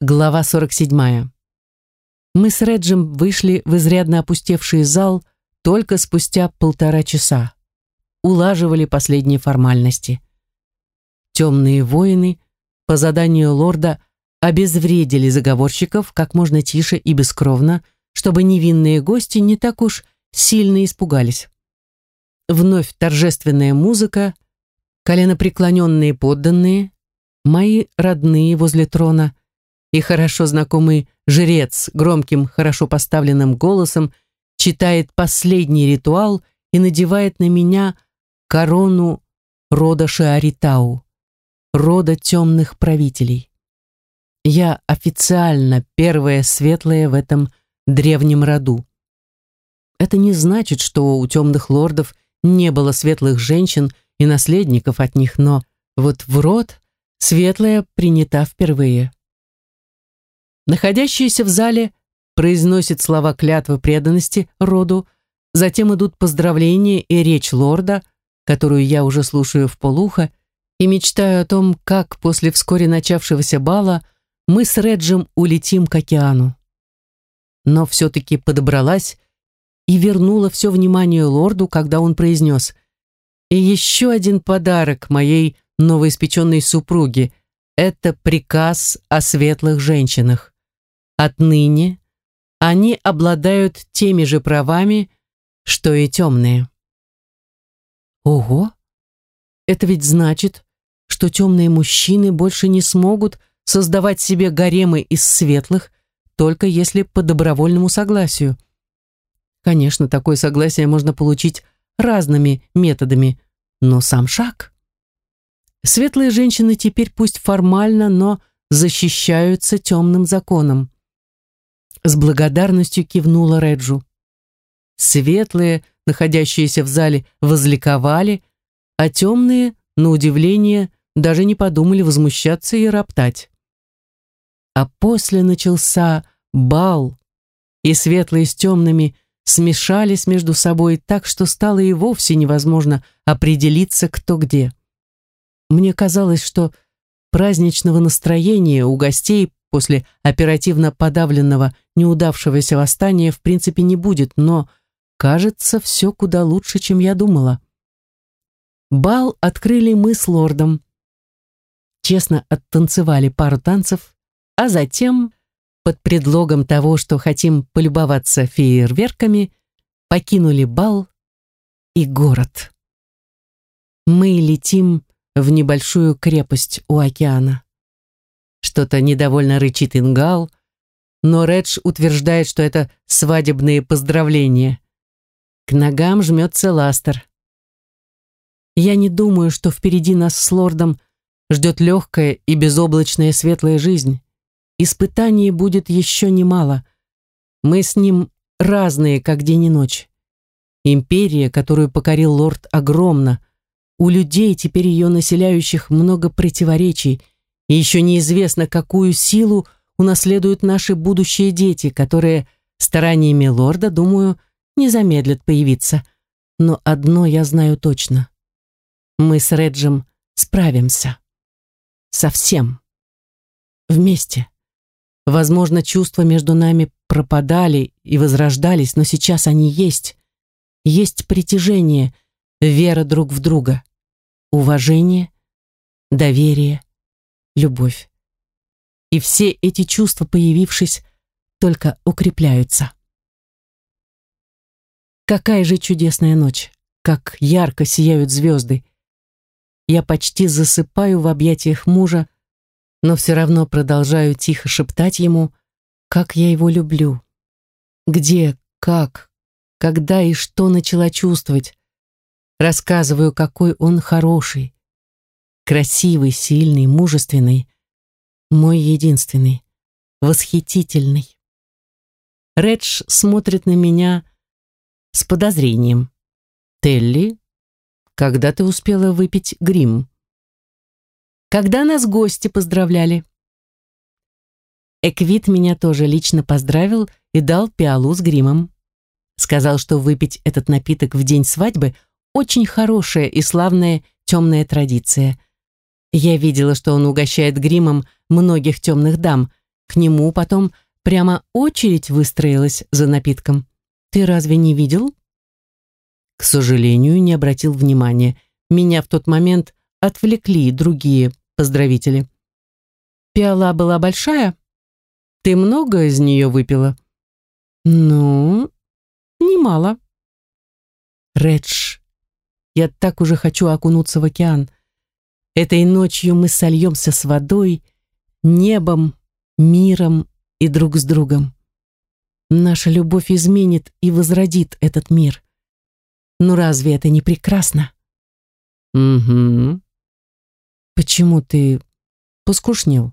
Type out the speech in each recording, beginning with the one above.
Глава 47. Мы с Реджем вышли в изрядно опустевший зал только спустя полтора часа. Улаживали последние формальности. Темные воины по заданию лорда обезвредили заговорщиков как можно тише и бескровно, чтобы невинные гости не так уж сильно испугались. Вновь торжественная музыка, коленопреклоненные подданные, мои родные возле трона и хорошо знакомый жрец громким, хорошо поставленным голосом читает последний ритуал и надевает на меня корону рода Шиаритау, рода темных правителей. Я официально первая светлая в этом древнем роду. Это не значит, что у темных лордов не было светлых женщин и наследников от них, но вот в род светлая принята впервые. Находящиеся в зале произносят слова клятвы преданности роду, затем идут поздравления и речь лорда, которую я уже слушаю в полухо, и мечтаю о том, как после вскоре начавшегося бала мы с Реджем улетим к океану. Но все-таки подобралась и вернула все внимание лорду, когда он произнес «И еще один подарок моей новоиспеченной супруге – это приказ о светлых женщинах. Отныне они обладают теми же правами, что и темные. Ого! Это ведь значит, что темные мужчины больше не смогут создавать себе гаремы из светлых, только если по добровольному согласию. Конечно, такое согласие можно получить разными методами, но сам шаг. Светлые женщины теперь пусть формально, но защищаются темным законом. С благодарностью кивнула Реджу. Светлые, находящиеся в зале, возликовали, а темные, на удивление, даже не подумали возмущаться и роптать. А после начался бал, и светлые с темными смешались между собой так, что стало и вовсе невозможно определиться, кто где. Мне казалось, что праздничного настроения у гостей после оперативно подавленного неудавшегося восстания в принципе не будет, но, кажется, все куда лучше, чем я думала. Бал открыли мы с лордом. Честно оттанцевали пару танцев, а затем, под предлогом того, что хотим полюбоваться фейерверками, покинули бал и город. Мы летим в небольшую крепость у океана. Что-то недовольно рычит Ингал, но Редж утверждает, что это свадебные поздравления. К ногам жмется Ластер. Я не думаю, что впереди нас с лордом ждет легкая и безоблачная светлая жизнь. Испытаний будет еще немало. Мы с ним разные, как день и ночь. Империя, которую покорил лорд, огромна. У людей, теперь ее населяющих, много противоречий – и еще неизвестно, какую силу унаследуют наши будущие дети, которые стараниями лорда, думаю, не замедлят появиться. Но одно я знаю точно. Мы с Реджем справимся. Совсем. Вместе. Возможно, чувства между нами пропадали и возрождались, но сейчас они есть. Есть притяжение, вера друг в друга, уважение, доверие, любовь. И все эти чувства, появившись, только укрепляются. Какая же чудесная ночь, как ярко сияют звезды. Я почти засыпаю в объятиях мужа, но все равно продолжаю тихо шептать ему, как я его люблю. Где, как, когда и что начала чувствовать. Рассказываю, какой он хороший, красивый, сильный, мужественный, мой единственный, восхитительный. Редж смотрит на меня с подозрением. «Телли, когда ты успела выпить грим?» «Когда нас гости поздравляли». Эквит меня тоже лично поздравил и дал пиалу с гримом. Сказал, что выпить этот напиток в день свадьбы – очень хорошая и славная темная традиция – я видела, что он угощает гримом многих темных дам, К нему потом прямо очередь выстроилась за напитком. Ты разве не видел? К сожалению, не обратил внимания. Меня в тот момент отвлекли другие поздравители. Пиала была большая? Ты много из нее выпила? Ну, немало. Редж, я так уже хочу окунуться в океан. Этой ночью мы сольемся с водой, небом, миром и друг с другом. Наша любовь изменит и возродит этот мир. Ну разве это не прекрасно? Угу. Почему ты поскушнел?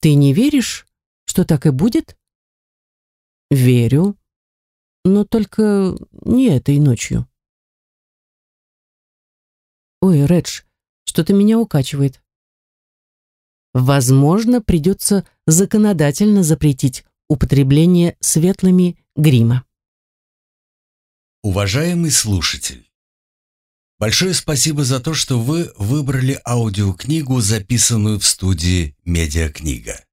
Ты не веришь, что так и будет? Верю, но только не этой ночью. Ой, Редж, что-то меня укачивает. Возможно, придется законодательно запретить употребление светлыми грима. Уважаемый слушатель, большое спасибо за то, что вы выбрали аудиокнигу, записанную в студии «Медиакнига».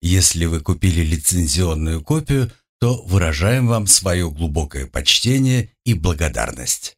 Если вы купили лицензионную копию, то выражаем вам свое глубокое почтение и благодарность.